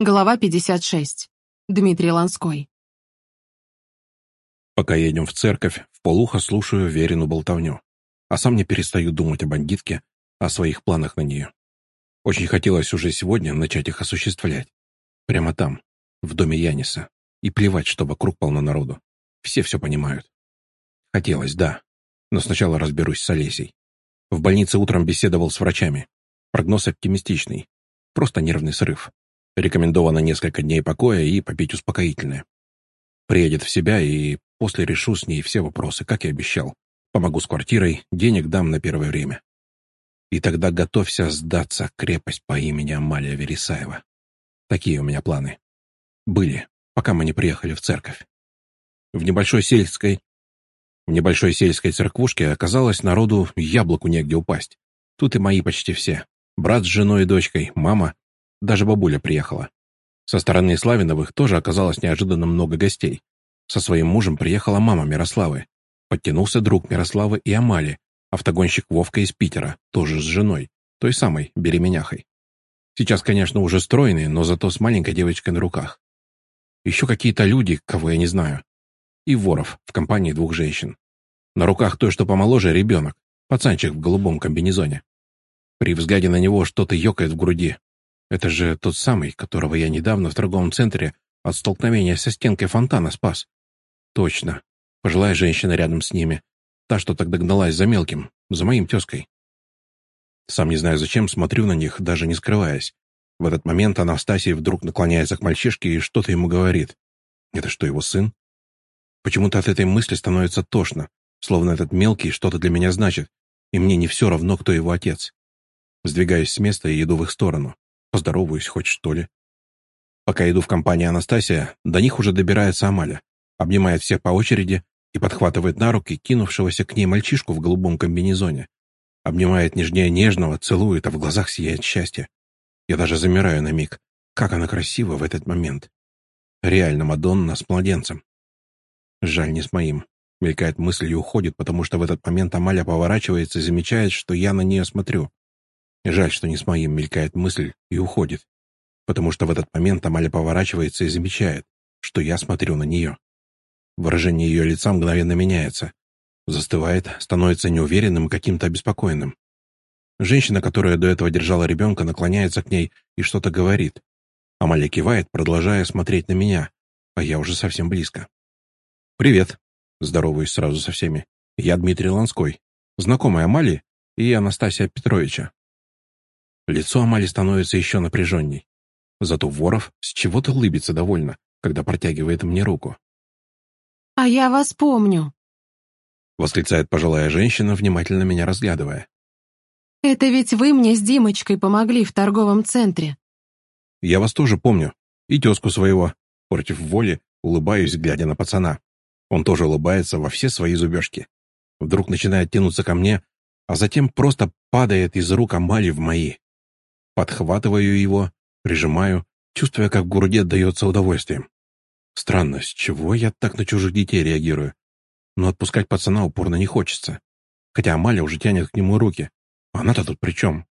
Глава 56. Дмитрий Ланской. Пока едем в церковь, в полухо слушаю Верину болтовню, а сам не перестаю думать о бандитке, о своих планах на нее. Очень хотелось уже сегодня начать их осуществлять. Прямо там, в доме Яниса. И плевать, что вокруг полно народу. Все все понимают. Хотелось, да. Но сначала разберусь с Олесей. В больнице утром беседовал с врачами. Прогноз оптимистичный. Просто нервный срыв. Рекомендовано несколько дней покоя и попить успокоительное. Приедет в себя, и после решу с ней все вопросы, как и обещал. Помогу с квартирой, денег дам на первое время. И тогда готовься сдаться крепость по имени Амалия Вересаева. Такие у меня планы. Были, пока мы не приехали в церковь. В небольшой сельской... В небольшой сельской церквушке оказалось народу яблоку негде упасть. Тут и мои почти все. Брат с женой и дочкой, мама даже бабуля приехала. Со стороны Славиновых тоже оказалось неожиданно много гостей. Со своим мужем приехала мама Мирославы. Подтянулся друг Мирославы и Амали, автогонщик Вовка из Питера, тоже с женой, той самой, беременяхой. Сейчас, конечно, уже стройный, но зато с маленькой девочкой на руках. Еще какие-то люди, кого я не знаю. И Воров в компании двух женщин. На руках той, что помоложе, ребенок, пацанчик в голубом комбинезоне. При взгляде на него что-то ёкает в груди, это же тот самый, которого я недавно в торговом центре от столкновения со стенкой фонтана спас. Точно. Пожилая женщина рядом с ними. Та, что тогда гналась за мелким, за моим тезкой. Сам не знаю зачем, смотрю на них, даже не скрываясь. В этот момент Анастасия вдруг наклоняется к мальчишке и что-то ему говорит. Это что, его сын? Почему-то от этой мысли становится тошно, словно этот мелкий что-то для меня значит, и мне не все равно, кто его отец. Сдвигаюсь с места и иду в их сторону. Поздороваюсь хоть, что ли. Пока иду в компанию Анастасия, до них уже добирается Амаля, обнимает всех по очереди и подхватывает на руки кинувшегося к ней мальчишку в голубом комбинезоне. Обнимает нежнее нежного, целует, а в глазах сияет счастье. Я даже замираю на миг. Как она красива в этот момент. Реально Мадонна с младенцем. Жаль, не с моим. Мелькает мысль и уходит, потому что в этот момент Амаля поворачивается и замечает, что я на нее смотрю. Жаль, что не с моим мелькает мысль и уходит, потому что в этот момент Амаля поворачивается и замечает, что я смотрю на нее. Выражение ее лица мгновенно меняется. Застывает, становится неуверенным и каким-то обеспокоенным. Женщина, которая до этого держала ребенка, наклоняется к ней и что-то говорит. Амаля кивает, продолжая смотреть на меня, а я уже совсем близко. «Привет», — здороваюсь сразу со всеми. «Я Дмитрий Ланской, знакомый Амали и Анастасия Петровича. Лицо Амали становится еще напряженней. Зато Воров с чего-то улыбится довольно, когда протягивает мне руку. «А я вас помню», — восклицает пожилая женщина, внимательно меня разглядывая. «Это ведь вы мне с Димочкой помогли в торговом центре». «Я вас тоже помню. И тезку своего». Против воли улыбаюсь, глядя на пацана. Он тоже улыбается во все свои зубежки. Вдруг начинает тянуться ко мне, а затем просто падает из рук Амали в мои. Подхватываю его, прижимаю, чувствуя, как в груди отдается удовольствием. Странно, с чего я так на чужих детей реагирую? Но отпускать пацана упорно не хочется. Хотя Амаля уже тянет к нему руки. Она-то тут при чем?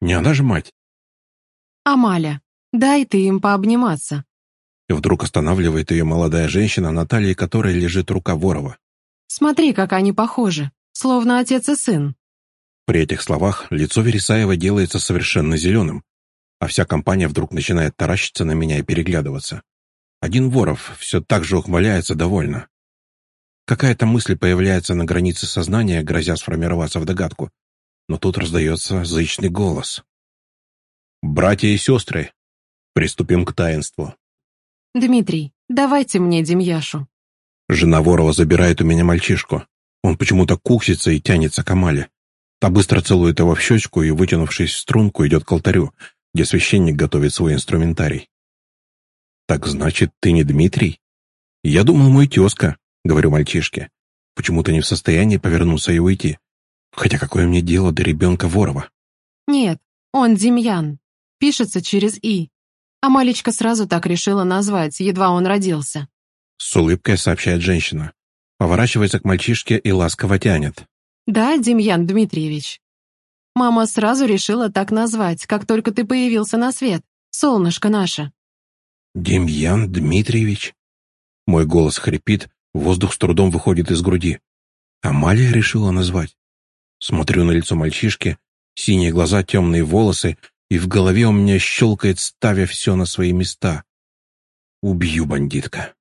Не она же мать. «Амаля, дай ты им пообниматься». И вдруг останавливает ее молодая женщина, на талии которой лежит рука Ворова. «Смотри, как они похожи, словно отец и сын». При этих словах лицо Вересаева делается совершенно зеленым, а вся компания вдруг начинает таращиться на меня и переглядываться. Один Воров все так же ухмыляется довольно. Какая-то мысль появляется на границе сознания, грозя сформироваться в догадку, но тут раздается зычный голос. «Братья и сестры, приступим к таинству». «Дмитрий, давайте мне Демьяшу». Жена Ворова забирает у меня мальчишку. Он почему-то куксится и тянется к Амале. Та быстро целует его в щечку и, вытянувшись в струнку, идет к алтарю, где священник готовит свой инструментарий. «Так значит, ты не Дмитрий?» «Я думал, мой тезка», — говорю мальчишке. Почему-то не в состоянии повернуться и уйти. Хотя какое мне дело до ребенка Ворова? «Нет, он Демьян. Пишется через «и». А Малечка сразу так решила назвать, едва он родился. С улыбкой сообщает женщина. Поворачивается к мальчишке и ласково тянет. «Да, Демьян Дмитриевич. Мама сразу решила так назвать, как только ты появился на свет, солнышко наше». Демьян Дмитриевич? Мой голос хрипит, воздух с трудом выходит из груди. Амалия решила назвать. Смотрю на лицо мальчишки, синие глаза, темные волосы, и в голове у меня щелкает, ставя все на свои места. Убью бандитка.